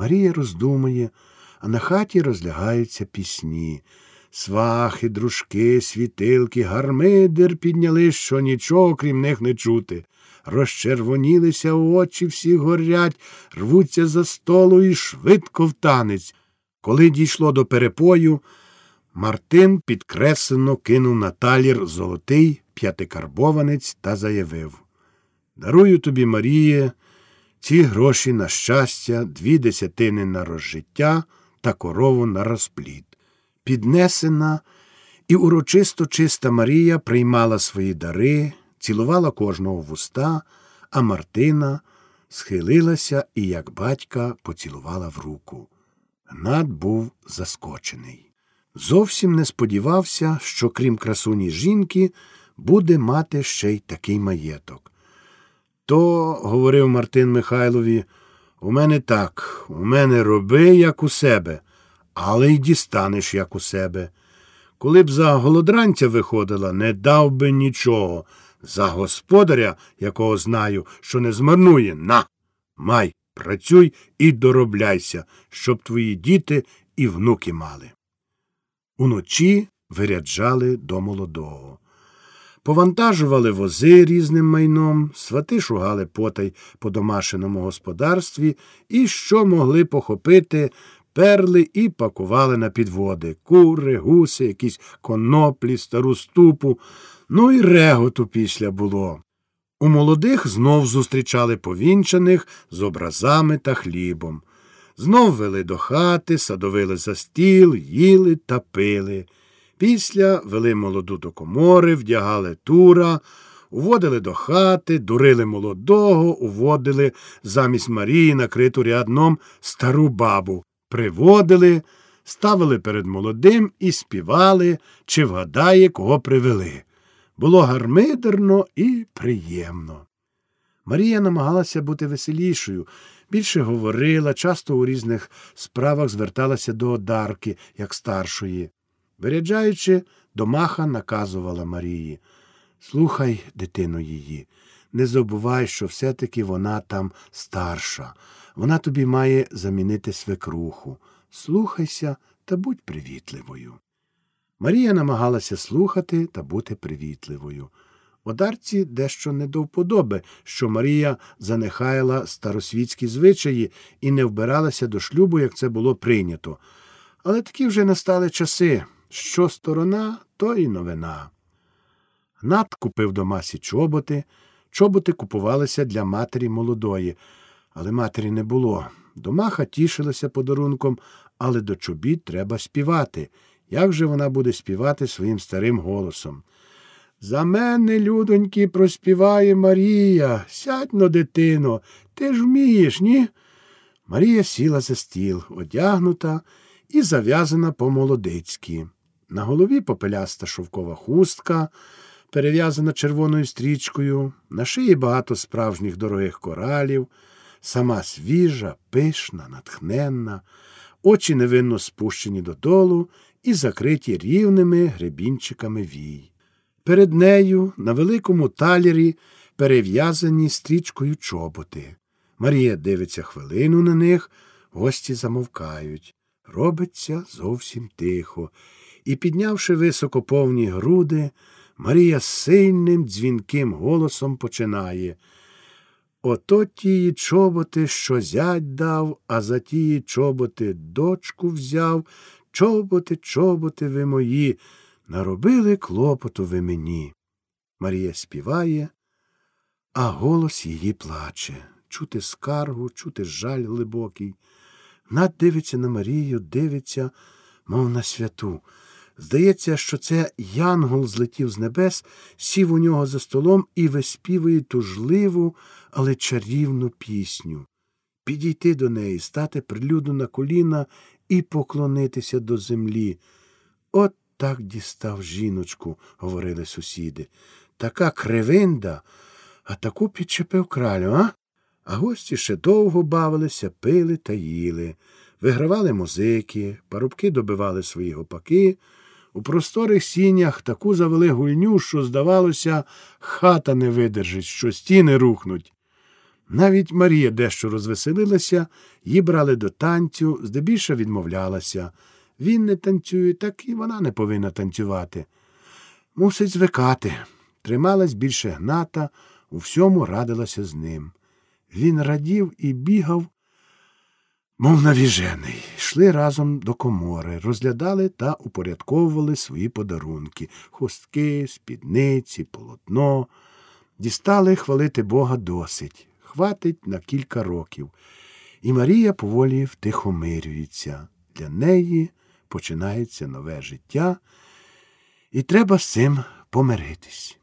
Марія роздумує, а на хаті розлягаються пісні. Свахи, дружки, світилки, гармидер підняли, що нічого, крім них не чути. Розчервонілися очі, всі горять, рвуться за столу і швидко в танець. Коли дійшло до перепою, Мартин підкреслено кинув на талір золотий п'ятикарбованець та заявив Дарую тобі, Маріє, ці гроші на щастя, дві десятини на розжиття та корову на розплід. Піднесена і урочисто чиста Марія приймала свої дари, цілувала кожного в уста, а Мартина схилилася і, як батька, поцілувала в руку. Гнат був заскочений. Зовсім не сподівався, що крім красуні жінки, буде мати ще й такий маєток. То, говорив Мартин Михайлові, у мене так, у мене роби, як у себе, але й дістанеш, як у себе. Коли б за голодранця виходила, не дав би нічого. За господаря, якого знаю, що не змарнує, на, май, працюй і доробляйся, щоб твої діти і внуки мали. Уночі виряджали до молодого. Повантажували вози різним майном, свати шугали потай по домашньому господарстві і, що могли похопити, перли і пакували на підводи кури, гуси, якісь коноплі, стару ступу, ну і реготу після було. У молодих знов зустрічали повінчаних з образами та хлібом. Знов вели до хати, садовили за стіл, їли та пили. Після вели молоду до комори, вдягали тура, уводили до хати, дурили молодого, уводили замість Марії накриту рядном стару бабу, приводили, ставили перед молодим і співали, чи вгадає, кого привели. Було гармидерно і приємно. Марія намагалася бути веселішою, більше говорила, часто у різних справах зверталася до одарки, як старшої. Виряджаючи, домаха наказувала Марії Слухай, дитину її, не забувай, що все-таки вона там старша. Вона тобі має замінити свекруху. Слухайся та будь привітливою. Марія намагалася слухати та бути привітливою. Одарці дещо не до вподоби, що Марія занехаяла старосвітські звичаї і не вбиралася до шлюбу, як це було прийнято. Але такі вже настали часи. Що сторона, то і новина. Гнат купив до масі чоботи. Чоботи купувалися для матері молодої, але матері не було. Домаха тішилася подарунком, але до чобіт треба співати. Як же вона буде співати своїм старим голосом? За мене, людоньки, проспіває Марія. Сядь но, дитино, ти ж вмієш, ні? Марія сіла за стіл, одягнута і зав'язана по молодицьки. На голові попеляста шовкова хустка, перев'язана червоною стрічкою, на шиї багато справжніх дорогих коралів, сама свіжа, пишна, натхненна, очі невинно спущені додолу і закриті рівними гребінчиками вій. Перед нею на великому талірі перев'язані стрічкою чоботи. Марія дивиться хвилину на них, гості замовкають. Робиться зовсім тихо, і, піднявши високо повні груди, Марія сильним дзвінким голосом починає. Ото тії чоботи, що зять дав, а за тії чоботи дочку взяв, чоботи, чоботи ви мої, наробили клопоту ви мені. Марія співає, а голос її плаче. Чути скаргу, чути жаль глибокий. Над дивиться на Марію, дивиться, мов на святу. Здається, що це янгол злетів з небес, сів у нього за столом і виспівує тужливу, але чарівну пісню. Підійти до неї, стати прилюдно на коліна і поклонитися до землі. От так дістав жіночку, говорили сусіди. Така кривинда, а таку підчепив кралю, а? А гості ще довго бавилися, пили та їли, вигравали музики, парубки добивали свої гопаки. У просторих сінях таку завели гульню, що, здавалося, хата не видержить, що стіни рухнуть. Навіть Марія дещо розвеселилася, її брали до танцю, здебільша відмовлялася. Він не танцює, так і вона не повинна танцювати. Мусить звикати. Трималась більше гната, у всьому радилася з ним. Він радів і бігав, мов навіжений. Йшли разом до комори, розглядали та упорядковували свої подарунки хустки, спідниці, полотно. Дістали хвалити Бога досить, хватить на кілька років. І Марія поволі втихомирюється. Для неї починається нове життя, і треба з цим помиритись.